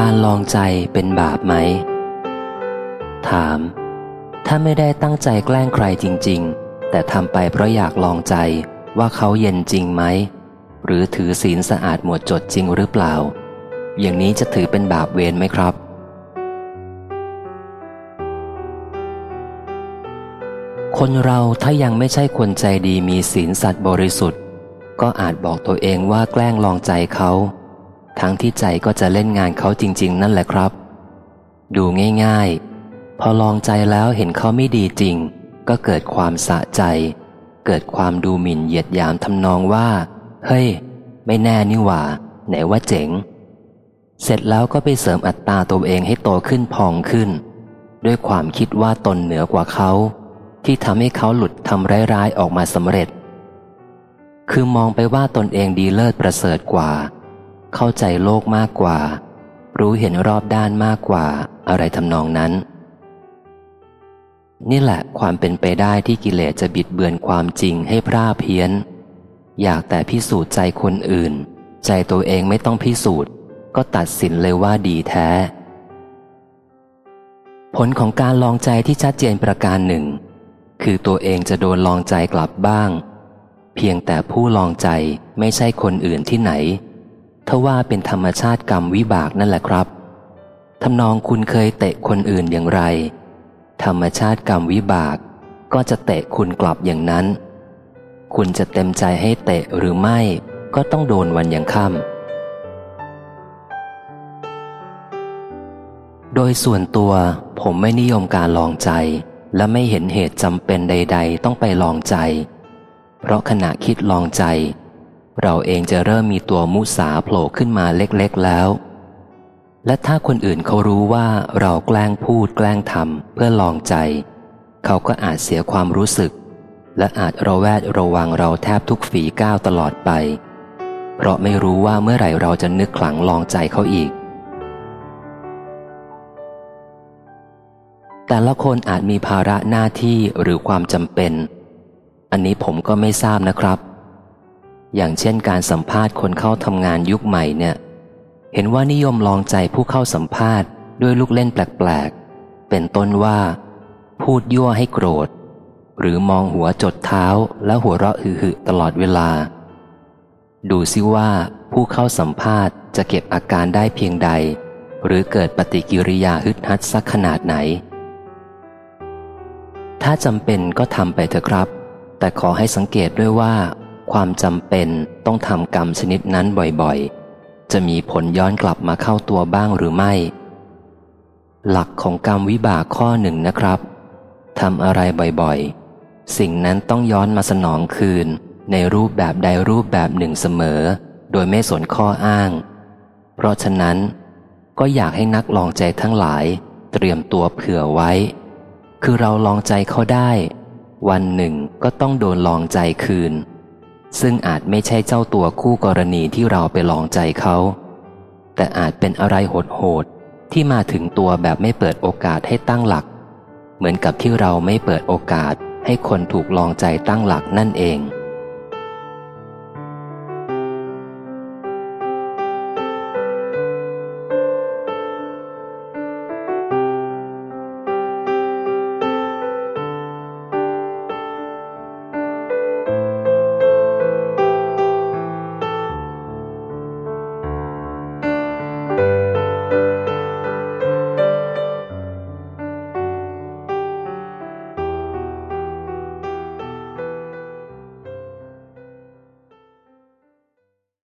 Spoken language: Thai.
การลองใจเป็นบาปไหม ถาม ถ้าไม่ได้ตั้งใจแกล้งใครจริง ๆ แต่ทำไปเพราะอยากลองใจว่าเขาเย็นจริงไหม หรือถือศีลสะอาดหมดจดจริงหรือเปล่า อย่างนี้จะถือเป็นบาปเวรไหมครับ คนเราถ้ายังไม่ใช่คนใจดีมีศีลสัตว์บริสุทธิ์ ก็อาจบอกตัวเองว่าแกล้งลองใจเขา ทั้งที่ใจก็จะเล่นงานเขาจริง ๆ นั่นแหละครับ ดูง่ายๆ พอลองใจแล้วเห็นเขาไม่ดีจริง ก็เกิดความสะใจ เกิดความดูหมิ่นเหยียดหยามทำนองว่า เฮ้ย ไม่แน่นี่หว่า ไหนว่าเจ๋ง เสร็จแล้วก็ไปเสริมอัตตาตัวเองให้โตขึ้นพองขึ้น ด้วยความคิดว่าตนเหนือกว่าเขา ที่ทำให้เขาหลุดทำร้ายๆออกมาสำเร็จ คือมองไปว่าตนเองดีเลิศประเสริฐกว่า เข้าใจโลกมากกว่า รู้เห็นรอบด้านมากกว่าอะไรทำนองนั้น นี่แหละความเป็นไปได้ที่กิเลสจะบิดเบือนความจริงให้พร่าเพี้ยน อยากแต่พิสูจน์ใจคนอื่น ใจตัวเองไม่ต้องพิสูจน์ ก็ตัดสินเลยว่าดีแท้ ผลของการลองใจที่ชัดเจนประการหนึ่ง คือตัวเองจะโดนลองใจกลับบ้าง เพียงแต่ผู้ลองใจไม่ใช่คนอื่นที่ไหน ทว่าเป็นธรรมชาติกรรมวิบากนั่นแหละครับทำนองคุณเคยเตะคนอื่นอย่างไร ธรรมชาติกรรมวิบากก็จะเตะคุณกลับอย่างนั้น คุณจะเต็มใจให้เตะหรือไม่ก็ต้องโดนวันยังค่ำโดยส่วนตัวผมไม่นิยมการลองใจ และไม่เห็นเหตุจำเป็นใด ๆ ต้องไปลองใจ เพราะขณะคิดลองใจ เราเองจะเริ่มมีตัวมุสาโผล่ขึ้นมาเล็กๆแล้ว และถ้าคนอื่นเขารู้ว่าเราแกล้งพูดแกล้งทำเพื่อลองใจ เขาก็อาจเสียความรู้สึก และอาจระแวดระวังเราแทบทุกฝีก้าวตลอดไป เพราะไม่รู้ว่าเมื่อไหร่เราจะนึกขลังลองใจเขาอีก แต่ละคนอาจมีภาระหน้าที่หรือความจำเป็น อันนี้ผมก็ไม่ทราบนะครับ อย่างเช่นการสัมภาษณ์คนเข้าทำงานยุคใหม่เนี่ย เห็นว่านิยมลองใจผู้เข้าสัมภาษณ์ด้วยลูกเล่นแปลกๆ เป็นต้นว่า พูดยั่วให้โกรธ หรือมองหัวจดเท้าแล้วหัวเราะหึ่ตลอดเวลา ดูซิว่าผู้เข้าสัมภาษณ์จะเก็บอาการได้เพียงใด หรือเกิดปฏิกิริยาฮึดฮัดสักขนาดไหน ถ้าจำเป็นก็ทำไปเถอะครับ แต่ขอให้สังเกตด้วยว่า ความจำเป็นต้องทำกรรมชนิดนั้นบ่อยๆ จะมีผลย้อนกลับมาเข้าตัวบ้างหรือไม่ หลักของกรรมวิบากข้อหนึ่งนะครับทำอะไรบ่อยๆ สิ่งนั้นต้องย้อนมาสนองคืน ในรูปแบบใดรูปแบบหนึ่งเสมอ โดยไม่สนข้ออ้าง เพราะฉะนั้น ก็อยากให้นักลองใจทั้งหลาย เตรียมตัวเผื่อไว้ คือเราลองใจเขาได้ วันหนึ่งก็ต้องโดนลองใจคืน ซึ่งอาจไม่ใช่เจ้าตัวคู่กรณีที่เราไปลองใจเขา แต่อาจเป็นอะไรโหดๆที่มาถึงตัวแบบไม่เปิดโอกาสให้ตั้งหลัก เหมือนกับที่เราไม่เปิดโอกาสให้คนถูกลองใจตั้งหลักนั่นเอง